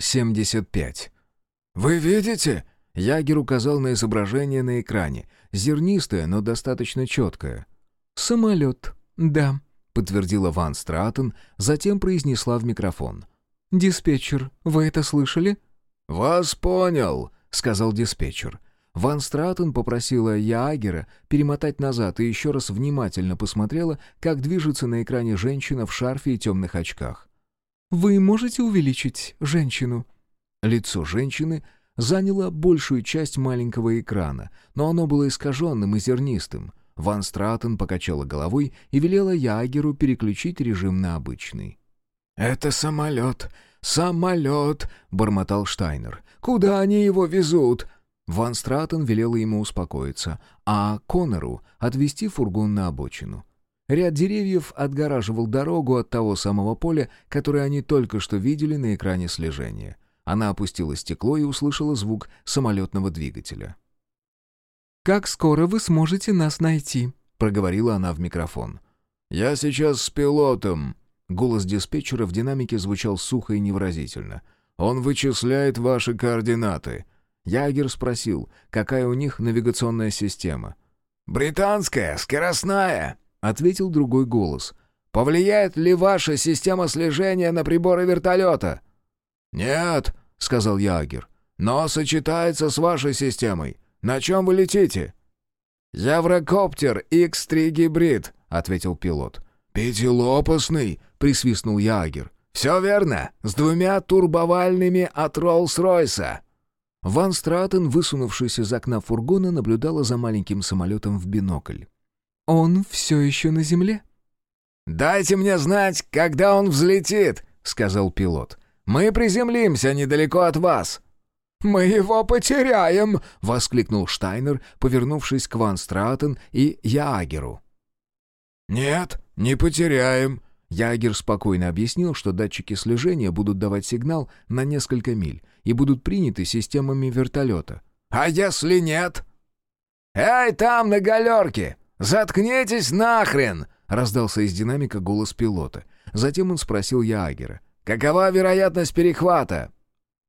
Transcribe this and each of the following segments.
75. «Вы видите?» Ягер указал на изображение на экране. Зернистое, но достаточно четкое. «Самолет, да», — подтвердила Ван Стратен, затем произнесла в микрофон. «Диспетчер, вы это слышали?» «Вас понял», — сказал диспетчер. Ван Стратен попросила Яагера перемотать назад и еще раз внимательно посмотрела, как движется на экране женщина в шарфе и темных очках. «Вы можете увеличить женщину?» Лицо женщины заняло большую часть маленького экрана, но оно было искаженным и зернистым. Ван Стратен покачала головой и велела Ягеру переключить режим на обычный. «Это самолет! Самолет!» — бормотал Штайнер. «Куда они его везут?» Ван Стратен велела ему успокоиться, а Коннору отвести фургон на обочину. Ряд деревьев отгораживал дорогу от того самого поля, которое они только что видели на экране слежения. Она опустила стекло и услышала звук самолетного двигателя. «Как скоро вы сможете нас найти?» — проговорила она в микрофон. «Я сейчас с пилотом». Голос диспетчера в динамике звучал сухо и невыразительно. «Он вычисляет ваши координаты». Ягер спросил, какая у них навигационная система. «Британская, скоростная», — ответил другой голос. «Повлияет ли ваша система слежения на приборы вертолета?» «Нет», — сказал Ягер, — «но сочетается с вашей системой. На чем вы летите?» «Еврокоптер X3 гибрид», — ответил пилот. «Пятилопастный», — присвистнул Ягер. «Все верно, с двумя турбовальными от Роллс-Ройса». Ван Стратен, высунувшись из окна фургона, наблюдала за маленьким самолетом в бинокль. «Он все еще на земле?» «Дайте мне знать, когда он взлетит», — сказал пилот. «Мы приземлимся недалеко от вас». «Мы его потеряем!» — воскликнул Штайнер, повернувшись к Ван Стратен и Ягеру. «Нет, не потеряем», Ягер спокойно объяснил, что датчики слежения будут давать сигнал на несколько миль и будут приняты системами вертолета. «А если нет?» «Эй, там, на галерке! Заткнитесь нахрен!» — раздался из динамика голос пилота. Затем он спросил Ягера. «Какова вероятность перехвата?»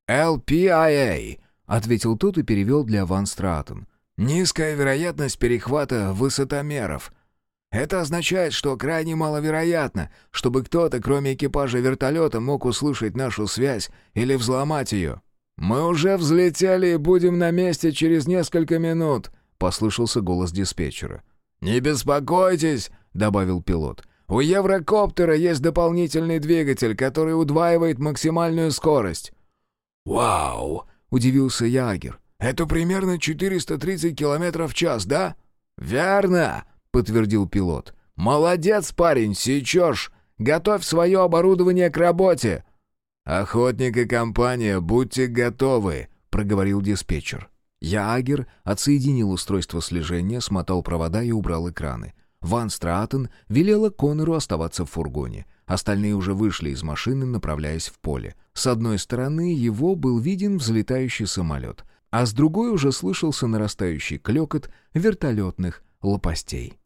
«LPIA», — ответил тот и перевел для Ван Стратон. «Низкая вероятность перехвата высотомеров», это означает, что крайне маловероятно, чтобы кто-то, кроме экипажа вертолета, мог услышать нашу связь или взломать ее. «Мы уже взлетели и будем на месте через несколько минут», — послышался голос диспетчера. «Не беспокойтесь», — добавил пилот. «У Еврокоптера есть дополнительный двигатель, который удваивает максимальную скорость». «Вау!» — удивился Ягер. «Это примерно 430 километров в час, да?» «Верно!» — подтвердил пилот. «Молодец, парень, сечешь! Готовь свое оборудование к работе!» «Охотник и компания, будьте готовы!» — проговорил диспетчер. Ягер отсоединил устройство слежения, смотал провода и убрал экраны. Ван Стратен велела Коннору оставаться в фургоне. Остальные уже вышли из машины, направляясь в поле. С одной стороны его был виден взлетающий самолет, а с другой уже слышался нарастающий клекот вертолетных лопастей.